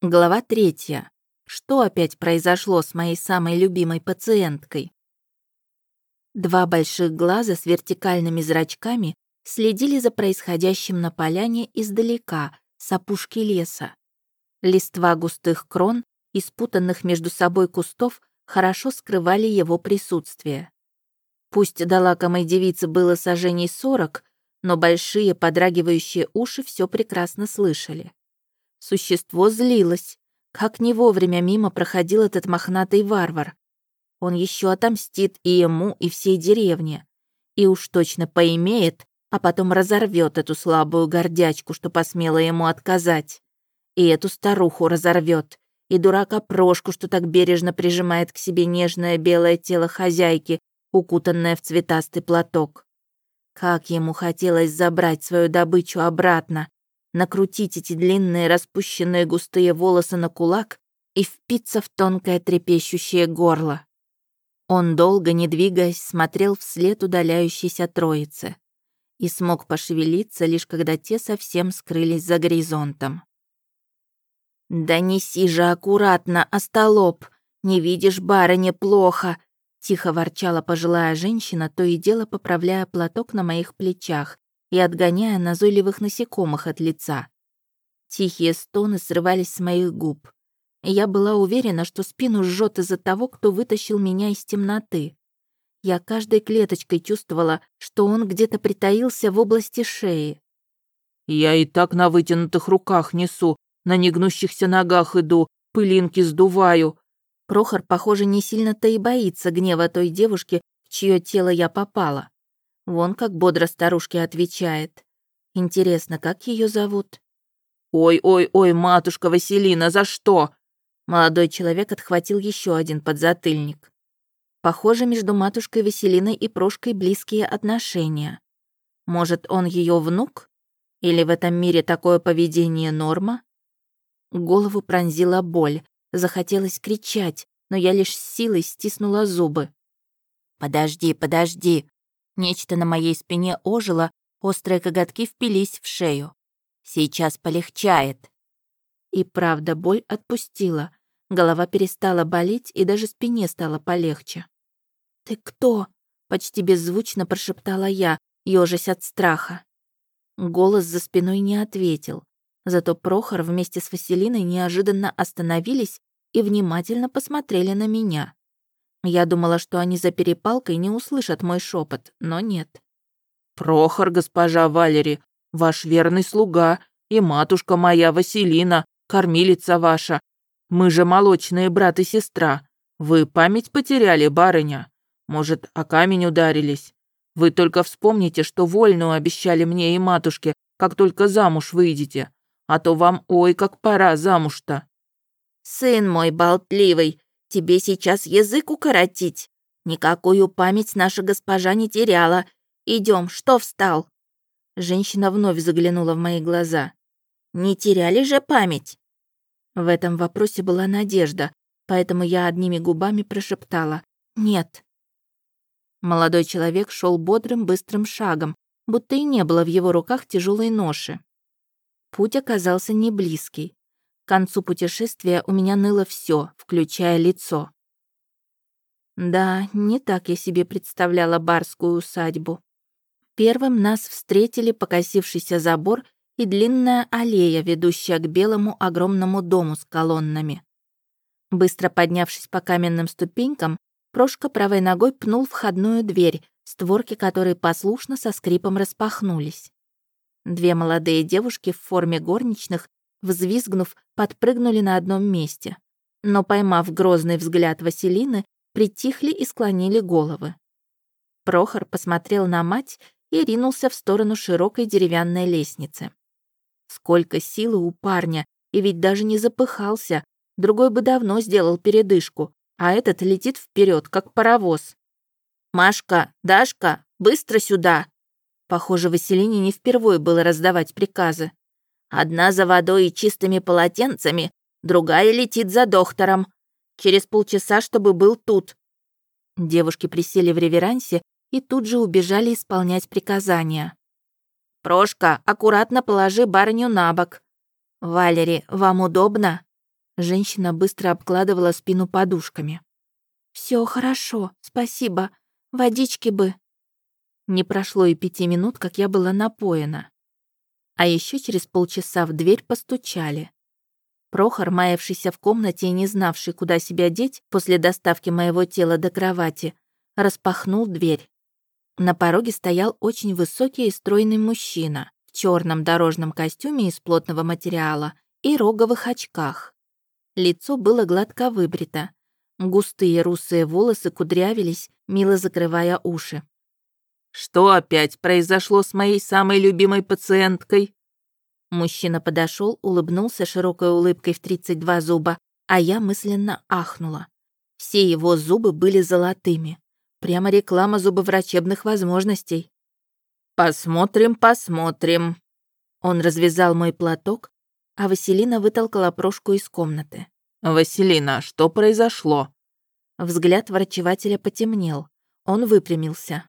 Глава третья. Что опять произошло с моей самой любимой пациенткой? Два больших глаза с вертикальными зрачками следили за происходящим на поляне издалека, с опушки леса. Листва густых крон и спутанных между собой кустов хорошо скрывали его присутствие. Пусть до лакомой девицы было сажений сорок, но большие подрагивающие уши все прекрасно слышали. Существо злилось. Как не вовремя мимо проходил этот мохнатый варвар. Он еще отомстит и ему, и всей деревне. И уж точно поимеет, а потом разорвет эту слабую гордячку, что посмела ему отказать. И эту старуху разорвет, и дурака Прошку, что так бережно прижимает к себе нежное белое тело хозяйки, укутанное в цветастый платок. Как ему хотелось забрать свою добычу обратно, накрутить эти длинные распущенные густые волосы на кулак и впиться в тонкое трепещущее горло. Он долго, не двигаясь, смотрел вслед удаляющейся троицы и смог пошевелиться, лишь когда те совсем скрылись за горизонтом. «Да неси же аккуратно, остолоп! Не видишь, барыня, плохо!» Тихо ворчала пожилая женщина, то и дело поправляя платок на моих плечах и отгоняя назойливых насекомых от лица. Тихие стоны срывались с моих губ. Я была уверена, что спину жжет из-за того, кто вытащил меня из темноты. Я каждой клеточкой чувствовала, что он где-то притаился в области шеи. «Я и так на вытянутых руках несу, на негнущихся ногах иду, пылинки сдуваю». Прохор, похоже, не сильно-то и боится гнева той девушки, в чье тело я попала. Вон как бодро старушке отвечает. Интересно, как ее зовут? «Ой-ой-ой, матушка Василина, за что?» Молодой человек отхватил еще один подзатыльник. Похоже, между матушкой Василиной и Прошкой близкие отношения. Может, он ее внук? Или в этом мире такое поведение норма? Голову пронзила боль. Захотелось кричать, но я лишь с силой стиснула зубы. «Подожди, подожди!» Нечто на моей спине ожило, острые коготки впились в шею. «Сейчас полегчает». И правда, боль отпустила. Голова перестала болеть, и даже спине стало полегче. «Ты кто?» — почти беззвучно прошептала я, ёжась от страха. Голос за спиной не ответил. Зато Прохор вместе с Василиной неожиданно остановились и внимательно посмотрели на меня. Я думала, что они за перепалкой не услышат мой шепот, но нет. «Прохор, госпожа Валери, ваш верный слуга и матушка моя Василина, кормилица ваша. Мы же молочные брат и сестра. Вы память потеряли, барыня? Может, о камень ударились? Вы только вспомните, что вольную обещали мне и матушке, как только замуж выйдете. А то вам ой, как пора замуж-то». «Сын мой болтливый, Тебе сейчас язык укоротить. Никакую память наша госпожа не теряла. Идем, что встал?» Женщина вновь заглянула в мои глаза. «Не теряли же память?» В этом вопросе была надежда, поэтому я одними губами прошептала «Нет». Молодой человек шел бодрым, быстрым шагом, будто и не было в его руках тяжелой ноши. Путь оказался не близкий. К концу путешествия у меня ныло все, включая лицо. Да, не так я себе представляла барскую усадьбу. Первым нас встретили покосившийся забор и длинная аллея, ведущая к белому огромному дому с колоннами. Быстро поднявшись по каменным ступенькам, Прошка правой ногой пнул входную дверь, створки которой послушно со скрипом распахнулись. Две молодые девушки в форме горничных взвизгнув, подпрыгнули на одном месте. Но, поймав грозный взгляд Василины, притихли и склонили головы. Прохор посмотрел на мать и ринулся в сторону широкой деревянной лестницы. Сколько силы у парня, и ведь даже не запыхался. Другой бы давно сделал передышку, а этот летит вперед, как паровоз. «Машка, Дашка, быстро сюда!» Похоже, Василине не впервые было раздавать приказы. Одна за водой и чистыми полотенцами, другая летит за доктором. Через полчаса, чтобы был тут». Девушки присели в реверансе и тут же убежали исполнять приказания. «Прошка, аккуратно положи барыню на бок. Валери, вам удобно?» Женщина быстро обкладывала спину подушками. Все хорошо, спасибо. Водички бы». Не прошло и пяти минут, как я была напоена. А еще через полчаса в дверь постучали. Прохор, маявшийся в комнате и не знавший, куда себя деть после доставки моего тела до кровати, распахнул дверь. На пороге стоял очень высокий и стройный мужчина в черном дорожном костюме из плотного материала и роговых очках. Лицо было гладко выбрито. Густые русые волосы кудрявились, мило закрывая уши. «Что опять произошло с моей самой любимой пациенткой?» Мужчина подошел, улыбнулся широкой улыбкой в 32 зуба, а я мысленно ахнула. Все его зубы были золотыми. Прямо реклама зубоврачебных возможностей. «Посмотрим, посмотрим». Он развязал мой платок, а Василина вытолкала Прошку из комнаты. «Василина, что произошло?» Взгляд врачевателя потемнел. Он выпрямился.